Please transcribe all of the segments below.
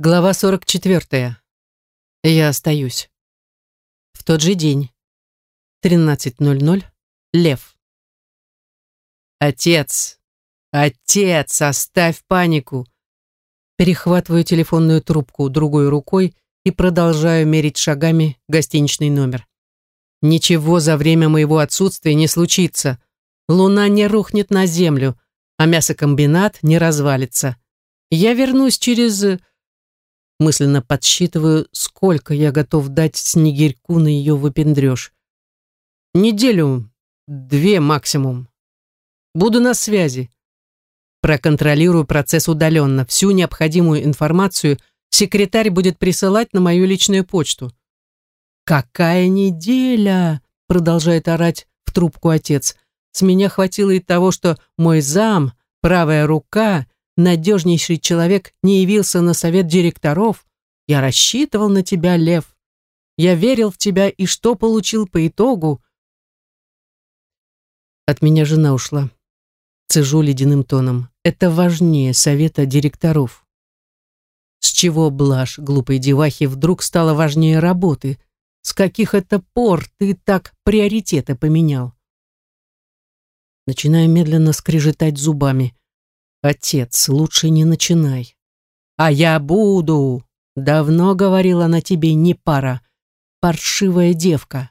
Глава 44. Я остаюсь. В тот же день. 13.00. Лев. «Отец! Отец! Оставь панику!» Перехватываю телефонную трубку другой рукой и продолжаю мерить шагами гостиничный номер. Ничего за время моего отсутствия не случится. Луна не рухнет на землю, а мясокомбинат не развалится. Я вернусь через мысленно подсчитываю, сколько я готов дать Снегирьку на ее выпендреж. Неделю, две максимум. Буду на связи. Проконтролирую процесс удаленно. Всю необходимую информацию секретарь будет присылать на мою личную почту. «Какая неделя!» — продолжает орать в трубку отец. «С меня хватило и того, что мой зам, правая рука, надежнейший человек не явился на совет директоров. Я рассчитывал на тебя, Лев. Я верил в тебя, и что получил по итогу? От меня жена ушла. Цежу ледяным тоном. Это важнее совета директоров. С чего блажь глупой девахи вдруг стала важнее работы? С каких это пор ты так приоритеты поменял? Начинаю медленно скрежетать зубами. Отец, лучше не начинай. А я буду. Давно говорила на тебе не пара. Паршивая девка.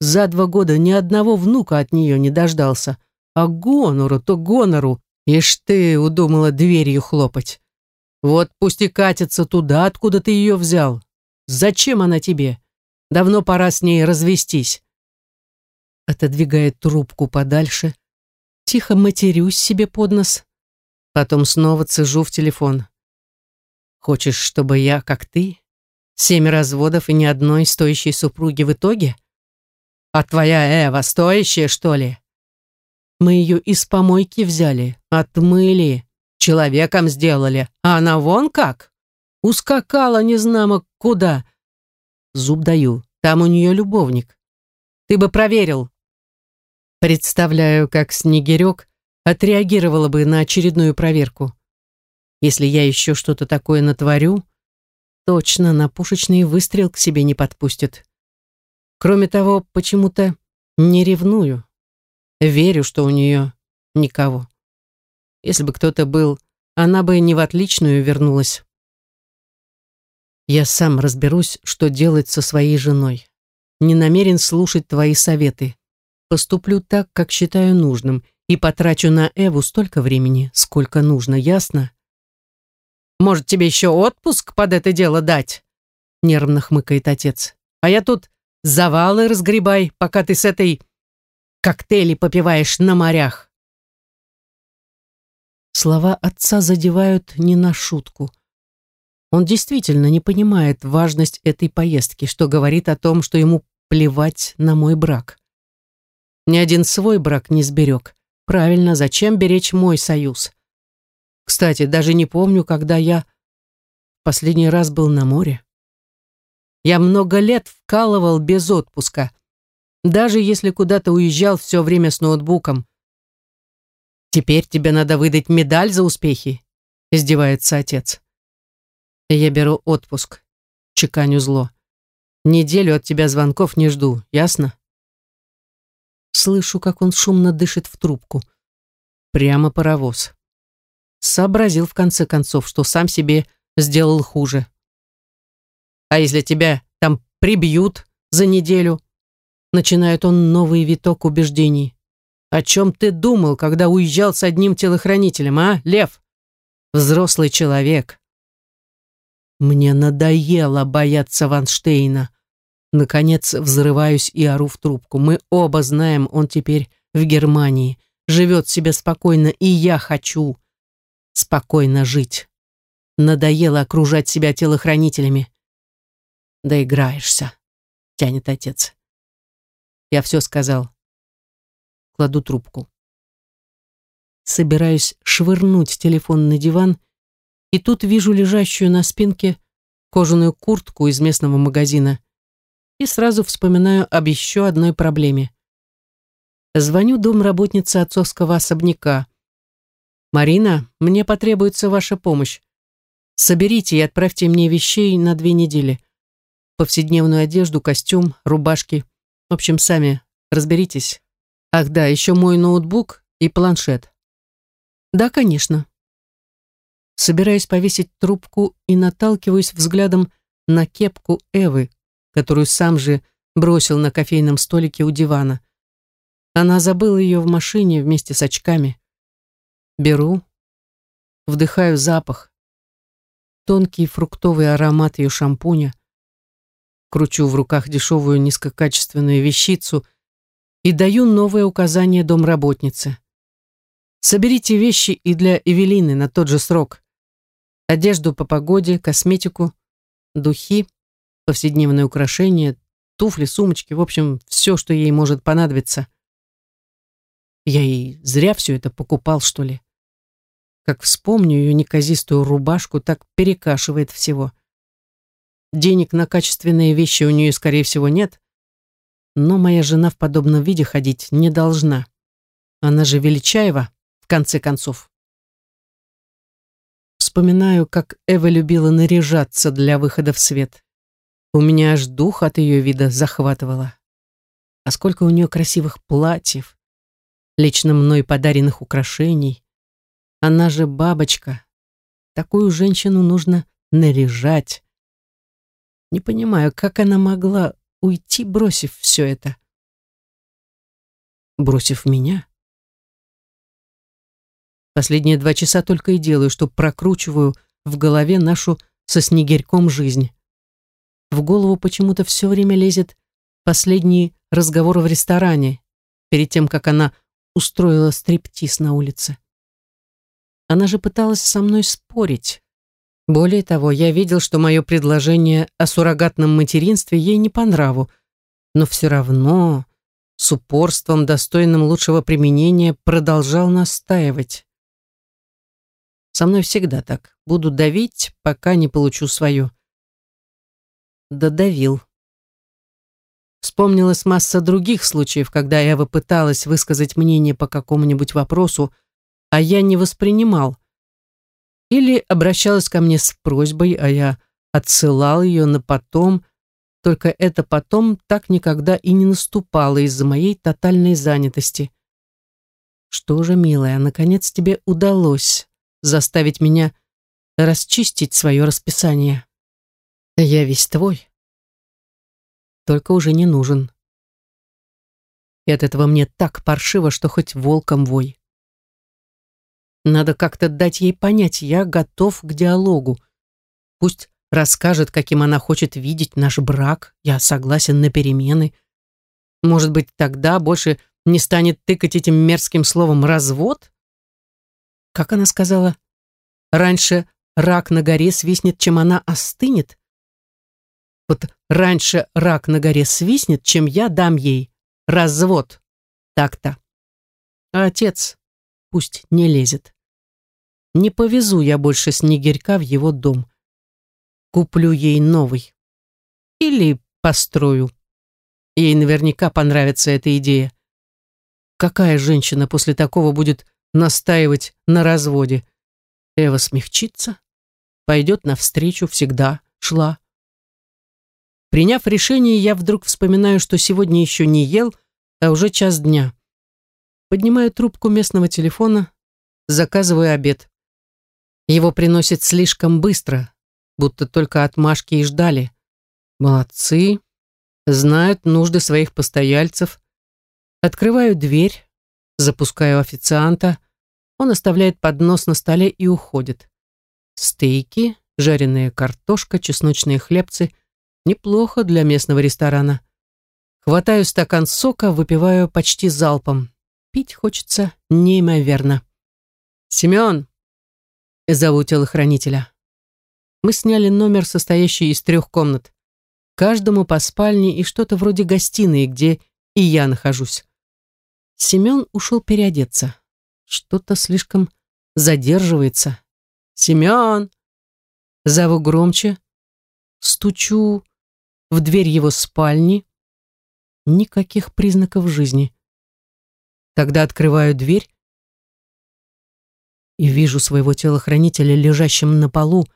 За два года ни одного внука от нее не дождался. А гонору то гонору. Ишь ты удумала дверью хлопать. Вот пусть и катится туда, откуда ты ее взял. Зачем она тебе? Давно пора с ней развестись. Отодвигает трубку подальше. Тихо матерюсь себе под нос. Потом снова цежу в телефон. Хочешь, чтобы я, как ты? Семь разводов и ни одной стоящей супруги в итоге? А твоя Эва стоящая, что ли? Мы ее из помойки взяли, отмыли, человеком сделали, а она вон как? Ускакала незнамо куда. Зуб даю, там у нее любовник. Ты бы проверил. Представляю, как Снегирек отреагировала бы на очередную проверку. Если я еще что-то такое натворю, точно на пушечный выстрел к себе не подпустит. Кроме того, почему-то не ревную. Верю, что у нее никого. Если бы кто-то был, она бы не в отличную вернулась. Я сам разберусь, что делать со своей женой. Не намерен слушать твои советы. Поступлю так, как считаю нужным, и потрачу на Эву столько времени, сколько нужно, ясно? Может, тебе еще отпуск под это дело дать? Нервно хмыкает отец. А я тут завалы разгребай, пока ты с этой коктейли попиваешь на морях. Слова отца задевают не на шутку. Он действительно не понимает важность этой поездки, что говорит о том, что ему плевать на мой брак. Ни один свой брак не сберег, Правильно, зачем беречь мой союз? Кстати, даже не помню, когда я последний раз был на море. Я много лет вкалывал без отпуска, даже если куда-то уезжал все время с ноутбуком. «Теперь тебе надо выдать медаль за успехи», — издевается отец. Я беру отпуск, чеканю зло. Неделю от тебя звонков не жду, ясно? Слышу, как он шумно дышит в трубку. Прямо паровоз. Сообразил в конце концов, что сам себе сделал хуже. А если тебя там прибьют за неделю? Начинает он новый виток убеждений. О чем ты думал, когда уезжал с одним телохранителем, а, Лев? Взрослый человек. Мне надоело бояться Ванштейна. Наконец взрываюсь и ору в трубку. Мы оба знаем, он теперь в Германии. Живет себе спокойно, и я хочу спокойно жить. Надоело окружать себя телохранителями. Доиграешься, тянет отец. Я все сказал. Кладу трубку. Собираюсь швырнуть телефон на диван, и тут вижу лежащую на спинке кожаную куртку из местного магазина и сразу вспоминаю об еще одной проблеме. Звоню домработнице отцовского особняка. «Марина, мне потребуется ваша помощь. Соберите и отправьте мне вещей на две недели. Повседневную одежду, костюм, рубашки. В общем, сами разберитесь. Ах да, еще мой ноутбук и планшет. Да, конечно. Собираюсь повесить трубку и наталкиваюсь взглядом на кепку Эвы, которую сам же бросил на кофейном столике у дивана. Она забыла ее в машине вместе с очками. Беру, вдыхаю запах, тонкий фруктовый аромат ее шампуня, кручу в руках дешевую низкокачественную вещицу и даю новое указание домработнице. Соберите вещи и для Эвелины на тот же срок. Одежду по погоде, косметику, духи, повседневные украшения, туфли, сумочки, в общем, все, что ей может понадобиться. Я и зря все это покупал, что ли. Как вспомню ее неказистую рубашку, так перекашивает всего. Денег на качественные вещи у нее, скорее всего, нет, но моя жена в подобном виде ходить не должна. Она же Величаева, в конце концов. Вспоминаю, как Эва любила наряжаться для выхода в свет. У меня аж дух от ее вида захватывало. А сколько у нее красивых платьев, лично мной подаренных украшений. Она же бабочка. Такую женщину нужно наряжать. Не понимаю, как она могла уйти, бросив все это. Бросив меня? Последние два часа только и делаю, что прокручиваю в голове нашу со снегирьком жизнь. В голову почему-то все время лезет последний разговор в ресторане, перед тем, как она устроила стриптиз на улице. Она же пыталась со мной спорить. Более того, я видел, что мое предложение о суррогатном материнстве ей не по нраву, но все равно с упорством, достойным лучшего применения, продолжал настаивать. Со мной всегда так. Буду давить, пока не получу свое додавил. Вспомнилась масса других случаев, когда Эва пыталась высказать мнение по какому-нибудь вопросу, а я не воспринимал. Или обращалась ко мне с просьбой, а я отсылал ее на потом, только это потом так никогда и не наступало из-за моей тотальной занятости. Что же, милая, наконец тебе удалось заставить меня расчистить свое расписание. Я весь твой. Только уже не нужен. И от этого мне так паршиво, что хоть волком вой. Надо как-то дать ей понять, я готов к диалогу. Пусть расскажет, каким она хочет видеть наш брак, я согласен на перемены. Может быть, тогда больше не станет тыкать этим мерзким словом «развод»? Как она сказала? Раньше рак на горе свистнет, чем она остынет? Вот раньше рак на горе свистнет, чем я дам ей развод. Так-то. А отец пусть не лезет. Не повезу я больше снегирька в его дом. Куплю ей новый. Или построю. Ей наверняка понравится эта идея. Какая женщина после такого будет настаивать на разводе? Эва смягчится, пойдет навстречу, всегда шла. Приняв решение, я вдруг вспоминаю, что сегодня еще не ел, а уже час дня. Поднимаю трубку местного телефона, заказываю обед. Его приносят слишком быстро, будто только отмашки и ждали. Молодцы, знают нужды своих постояльцев. Открываю дверь, запускаю официанта, он оставляет поднос на столе и уходит. Стейки, жареная картошка, чесночные хлебцы — Неплохо для местного ресторана. Хватаю стакан сока, выпиваю почти залпом. Пить хочется неимоверно. «Семен!» — зову телохранителя. Мы сняли номер, состоящий из трех комнат. Каждому по спальне и что-то вроде гостиной, где и я нахожусь. Семен ушел переодеться. Что-то слишком задерживается. «Семен!» Зову громче. Стучу в дверь его спальни. Никаких признаков жизни. Тогда открываю дверь и вижу своего телохранителя лежащим на полу,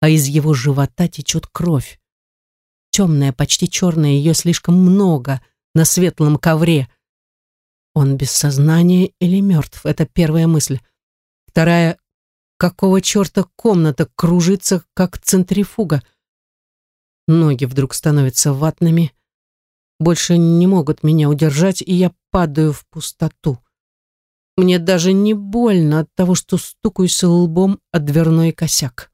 а из его живота течет кровь. Темная, почти черная, ее слишком много на светлом ковре. Он без сознания или мертв? Это первая мысль. Вторая — какого черта комната кружится, как центрифуга? Ноги вдруг становятся ватными, больше не могут меня удержать, и я падаю в пустоту. Мне даже не больно от того, что стукаюсь лбом о дверной косяк.